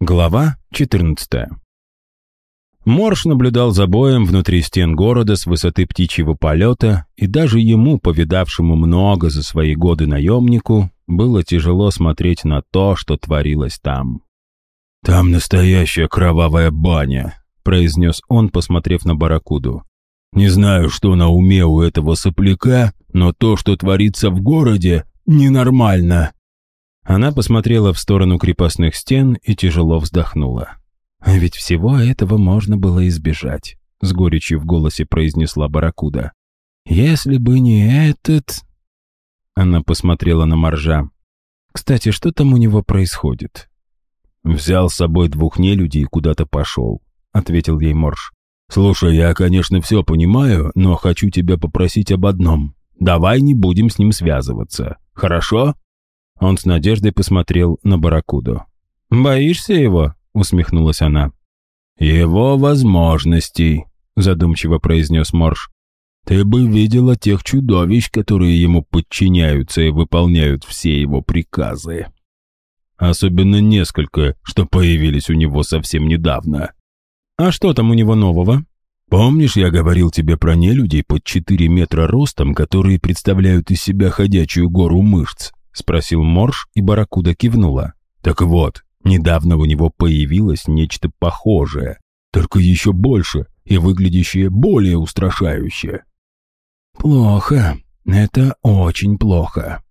Глава 14 Морш наблюдал за боем внутри стен города с высоты птичьего полета, и даже ему, повидавшему много за свои годы наемнику, было тяжело смотреть на то, что творилось там. «Там настоящая кровавая баня», — произнес он, посмотрев на Баракуду. «Не знаю, что на уме у этого сопляка, но то, что творится в городе, ненормально». Она посмотрела в сторону крепостных стен и тяжело вздохнула. «А ведь всего этого можно было избежать», — с горечью в голосе произнесла Баракуда. «Если бы не этот...» Она посмотрела на Моржа. «Кстати, что там у него происходит?» «Взял с собой двух нелюдей и куда-то пошел», — ответил ей Морж. «Слушай, я, конечно, все понимаю, но хочу тебя попросить об одном. Давай не будем с ним связываться. Хорошо?» Он с надеждой посмотрел на Баракуду. «Боишься его?» — усмехнулась она. «Его возможностей», — задумчиво произнес Морж. «Ты бы видела тех чудовищ, которые ему подчиняются и выполняют все его приказы. Особенно несколько, что появились у него совсем недавно». «А что там у него нового?» «Помнишь, я говорил тебе про нелюдей под 4 метра ростом, которые представляют из себя ходячую гору мышц?» — спросил Морж, и Баракуда кивнула. «Так вот, недавно у него появилось нечто похожее, только еще больше и выглядящее более устрашающе». «Плохо. Это очень плохо».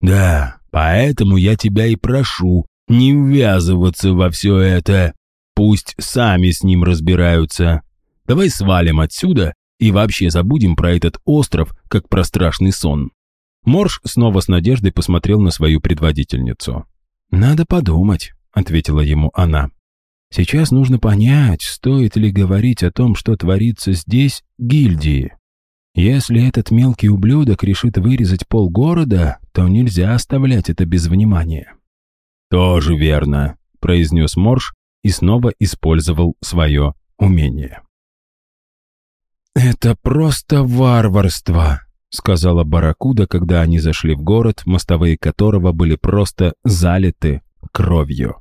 «Да, поэтому я тебя и прошу не ввязываться во все это. Пусть сами с ним разбираются. Давай свалим отсюда и вообще забудем про этот остров, как про страшный сон». Морж снова с надеждой посмотрел на свою предводительницу. «Надо подумать», — ответила ему она. «Сейчас нужно понять, стоит ли говорить о том, что творится здесь, гильдии. Если этот мелкий ублюдок решит вырезать полгорода, то нельзя оставлять это без внимания». «Тоже верно», — произнес Морж и снова использовал свое умение. «Это просто варварство», — сказала Баракуда, когда они зашли в город, мостовые которого были просто залиты кровью.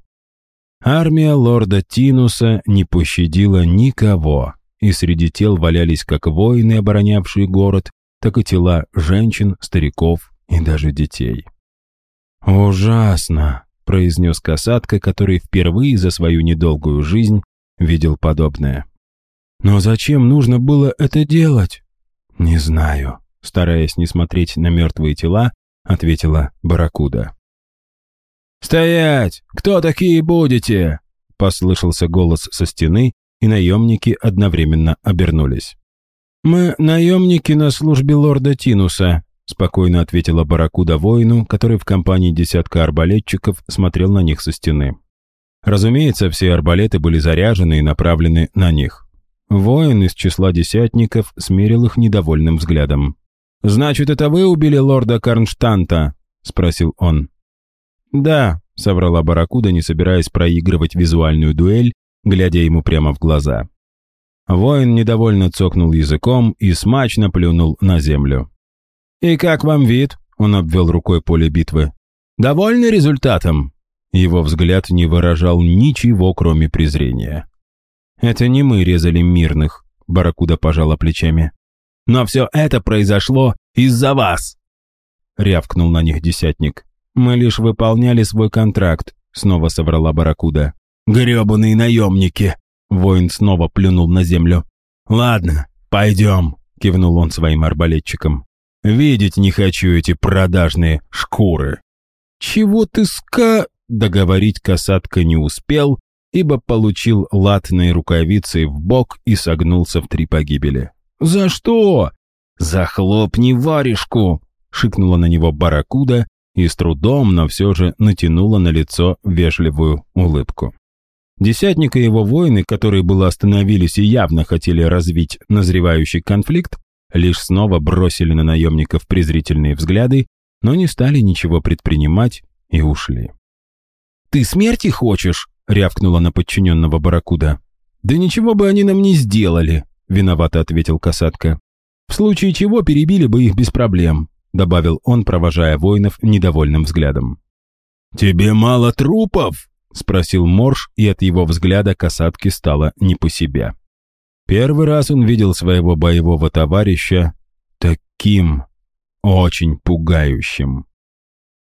Армия лорда Тинуса не пощадила никого, и среди тел валялись как воины, оборонявшие город, так и тела женщин, стариков и даже детей. «Ужасно», — произнес касатка, который впервые за свою недолгую жизнь видел подобное. Но зачем нужно было это делать? Не знаю, стараясь не смотреть на мертвые тела, ответила Баракуда. «Стоять! Кто такие будете?» Послышался голос со стены, и наемники одновременно обернулись. «Мы наемники на службе лорда Тинуса», спокойно ответила Баракуда воину, который в компании десятка арбалетчиков смотрел на них со стены. Разумеется, все арбалеты были заряжены и направлены на них. Воин из числа десятников смерил их недовольным взглядом. «Значит, это вы убили лорда Карнштанта?» – спросил он. «Да», – соврала Баракуда, не собираясь проигрывать визуальную дуэль, глядя ему прямо в глаза. Воин недовольно цокнул языком и смачно плюнул на землю. «И как вам вид?» – он обвел рукой поле битвы. «Довольны результатом?» Его взгляд не выражал ничего, кроме презрения. «Это не мы резали мирных», — Баракуда пожала плечами. «Но все это произошло из-за вас!» — рявкнул на них десятник. «Мы лишь выполняли свой контракт», — снова соврала Баракуда. «Гребаные наемники!» — воин снова плюнул на землю. «Ладно, пойдем», — кивнул он своим арбалетчикам. «Видеть не хочу эти продажные шкуры». «Чего ты ска...» Договорить касатка не успел, ибо получил латной рукавицей в бок и согнулся в три погибели. «За что?» «Захлопни варежку!» — шикнула на него барракуда и с трудом, но все же натянула на лицо вежливую улыбку. Десятник и его воины, которые было остановились и явно хотели развить назревающий конфликт, лишь снова бросили на наемников презрительные взгляды, но не стали ничего предпринимать и ушли. «Ты смерти хочешь?» — рявкнула на подчиненного Баракуда. «Да ничего бы они нам не сделали», — виновато ответил касатка. «В случае чего перебили бы их без проблем», — добавил он, провожая воинов недовольным взглядом. «Тебе мало трупов?» — спросил Морж, и от его взгляда касатки стало не по себе. Первый раз он видел своего боевого товарища таким очень пугающим.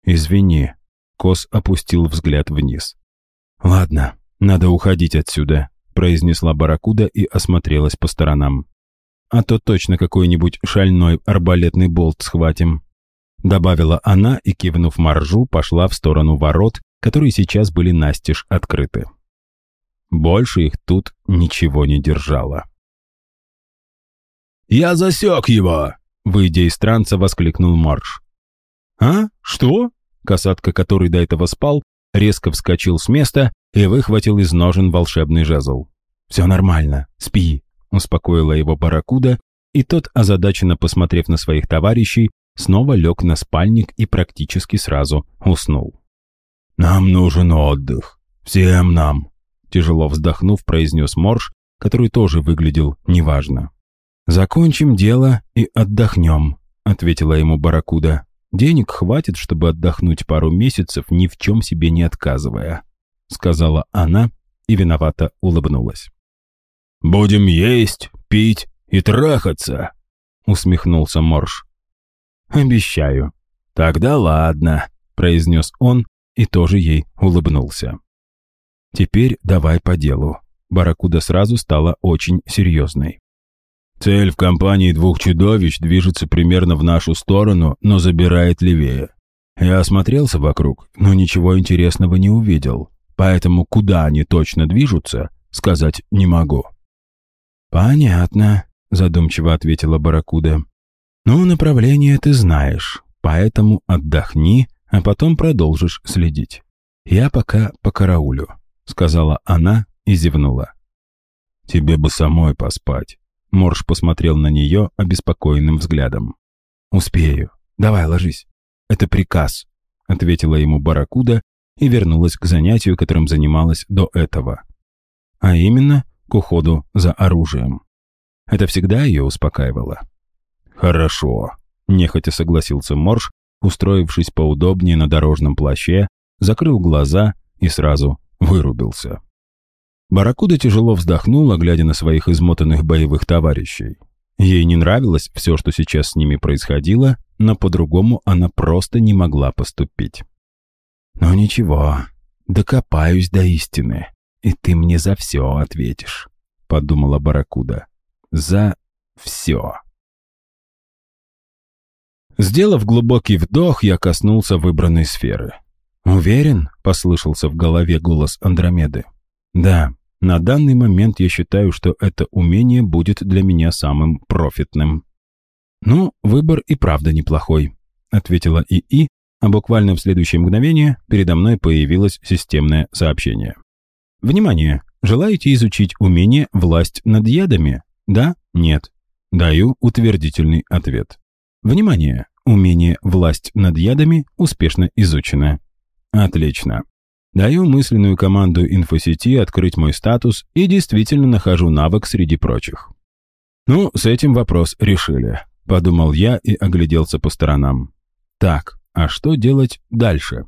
«Извини», — Кос опустил взгляд вниз. «Ладно, надо уходить отсюда», — произнесла Баракуда и осмотрелась по сторонам. «А то точно какой-нибудь шальной арбалетный болт схватим», — добавила она и, кивнув моржу, пошла в сторону ворот, которые сейчас были настежь открыты. Больше их тут ничего не держало. «Я засек его!» — выйдя из транса, воскликнул Марш. «А? Что?» Касатка, который до этого спал, резко вскочил с места и выхватил из ножен волшебный жезл. «Все нормально, спи», — успокоила его барракуда, и тот, озадаченно посмотрев на своих товарищей, снова лег на спальник и практически сразу уснул. «Нам нужен отдых. Всем нам», — тяжело вздохнув, произнес Морж, который тоже выглядел неважно. «Закончим дело и отдохнем», — ответила ему Баракуда. «Денег хватит, чтобы отдохнуть пару месяцев, ни в чем себе не отказывая», — сказала она и виновато улыбнулась. «Будем есть, пить и трахаться», — усмехнулся Морж. «Обещаю». «Тогда ладно», — произнес он и тоже ей улыбнулся. «Теперь давай по делу». Баракуда сразу стала очень серьезной. «Цель в компании двух чудовищ движется примерно в нашу сторону, но забирает левее. Я осмотрелся вокруг, но ничего интересного не увидел, поэтому куда они точно движутся, сказать не могу». «Понятно», — задумчиво ответила Баракуда. «Ну, направление ты знаешь, поэтому отдохни а потом продолжишь следить. Я пока по караулю», — сказала она и зевнула. «Тебе бы самой поспать». Морж посмотрел на нее обеспокоенным взглядом. «Успею. Давай, ложись. Это приказ», — ответила ему Баракуда и вернулась к занятию, которым занималась до этого. А именно, к уходу за оружием. Это всегда ее успокаивало. «Хорошо», — нехотя согласился Морж устроившись поудобнее на дорожном плаще, закрыл глаза и сразу вырубился. Баракуда тяжело вздохнула, глядя на своих измотанных боевых товарищей. Ей не нравилось все, что сейчас с ними происходило, но по-другому она просто не могла поступить. «Но ничего, докопаюсь до истины, и ты мне за все ответишь», — подумала Баракуда. «За все». Сделав глубокий вдох, я коснулся выбранной сферы. «Уверен?» — послышался в голове голос Андромеды. «Да, на данный момент я считаю, что это умение будет для меня самым профитным». «Ну, выбор и правда неплохой», — ответила ИИ, а буквально в следующее мгновение передо мной появилось системное сообщение. «Внимание! Желаете изучить умение «Власть над ядами»? Да? Нет?» Даю утвердительный ответ. Внимание! Умение «Власть над ядами» успешно изучено. Отлично. Даю мысленную команду инфосети открыть мой статус и действительно нахожу навык среди прочих. Ну, с этим вопрос решили, подумал я и огляделся по сторонам. Так, а что делать дальше?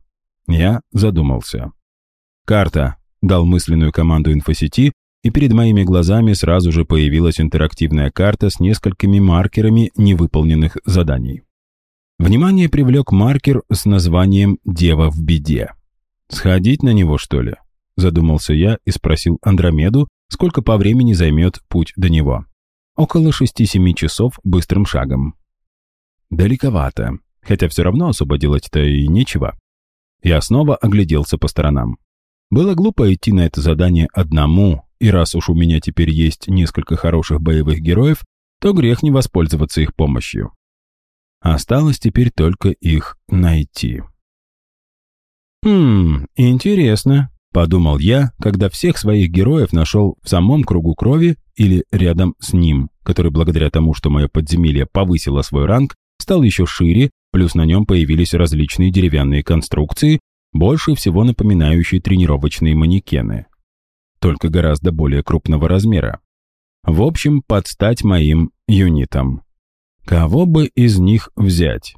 Я задумался. Карта. Дал мысленную команду инфосети, и перед моими глазами сразу же появилась интерактивная карта с несколькими маркерами невыполненных заданий. Внимание привлек маркер с названием «Дева в беде». «Сходить на него, что ли?» – задумался я и спросил Андромеду, сколько по времени займет путь до него. Около шести-семи часов быстрым шагом. Далековато, хотя все равно особо делать-то и нечего. Я снова огляделся по сторонам. Было глупо идти на это задание одному, и раз уж у меня теперь есть несколько хороших боевых героев, то грех не воспользоваться их помощью. Осталось теперь только их найти. «Хм, интересно», — подумал я, когда всех своих героев нашел в самом кругу крови или рядом с ним, который благодаря тому, что мое подземелье повысило свой ранг, стал еще шире, плюс на нем появились различные деревянные конструкции, больше всего напоминающие тренировочные манекены только гораздо более крупного размера. В общем, подстать моим юнитам. Кого бы из них взять?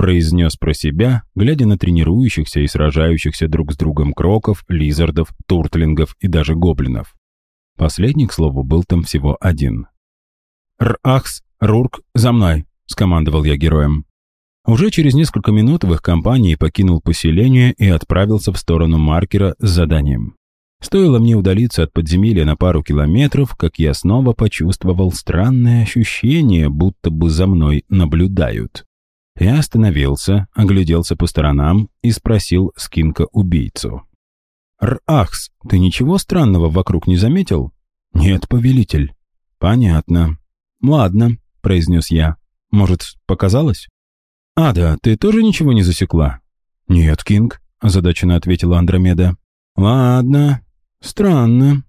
Произнес про себя, глядя на тренирующихся и сражающихся друг с другом кроков, лизардов, туртлингов и даже гоблинов. Последний, к слову, был там всего один. «Р-Ахс, Рурк, за мной!» — скомандовал я героем. Уже через несколько минут в их компании покинул поселение и отправился в сторону маркера с заданием. Стоило мне удалиться от подземелья на пару километров, как я снова почувствовал странное ощущение, будто бы за мной наблюдают. Я остановился, огляделся по сторонам и спросил скинка-убийцу. «Р-Ахс, ты ничего странного вокруг не заметил?» «Нет, повелитель». «Понятно». «Ладно», — произнес я. «Может, показалось?» «Ада, ты тоже ничего не засекла?» «Нет, Кинг», — озадаченно ответила Андромеда. «Ладно, странно».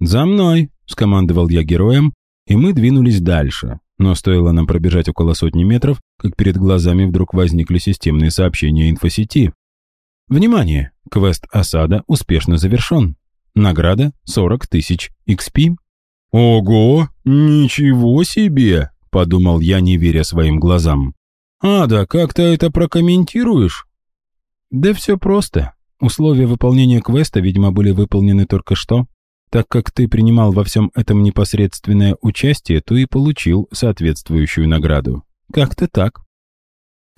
«За мной», — скомандовал я героем, и мы двинулись дальше. Но стоило нам пробежать около сотни метров, как перед глазами вдруг возникли системные сообщения инфосети. «Внимание! Квест осада успешно завершен. Награда 40 тысяч XP». «Ого! Ничего себе!» — подумал я, не веря своим глазам. «Ада, как ты это прокомментируешь?» «Да все просто. Условия выполнения квеста, видимо, были выполнены только что. Так как ты принимал во всем этом непосредственное участие, то и получил соответствующую награду. Как-то так».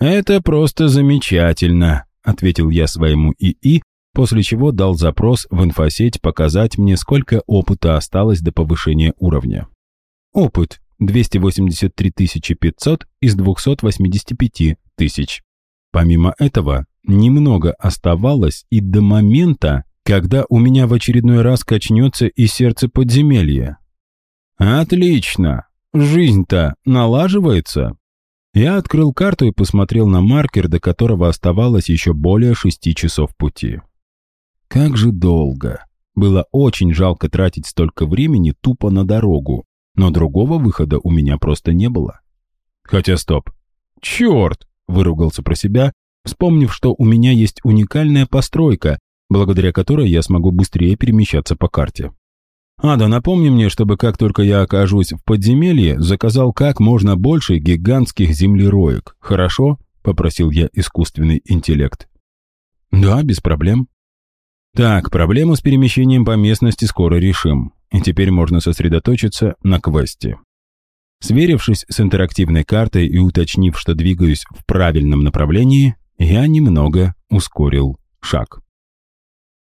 «Это просто замечательно», — ответил я своему ИИ, после чего дал запрос в инфосеть показать мне, сколько опыта осталось до повышения уровня. Опыт 283 500 из 285 тысяч. Помимо этого, немного оставалось и до момента, когда у меня в очередной раз качнется и сердце подземелья. Отлично! Жизнь-то налаживается. Я открыл карту и посмотрел на маркер, до которого оставалось еще более шести часов пути. Как же долго. Было очень жалко тратить столько времени тупо на дорогу, но другого выхода у меня просто не было. Хотя стоп. Черт! Выругался про себя, вспомнив, что у меня есть уникальная постройка, благодаря которой я смогу быстрее перемещаться по карте. Ада, напомни мне, чтобы как только я окажусь в подземелье, заказал как можно больше гигантских землероек, хорошо? Попросил я искусственный интеллект. Да, без проблем. Так, проблему с перемещением по местности скоро решим и теперь можно сосредоточиться на квесте. Сверившись с интерактивной картой и уточнив, что двигаюсь в правильном направлении, я немного ускорил шаг.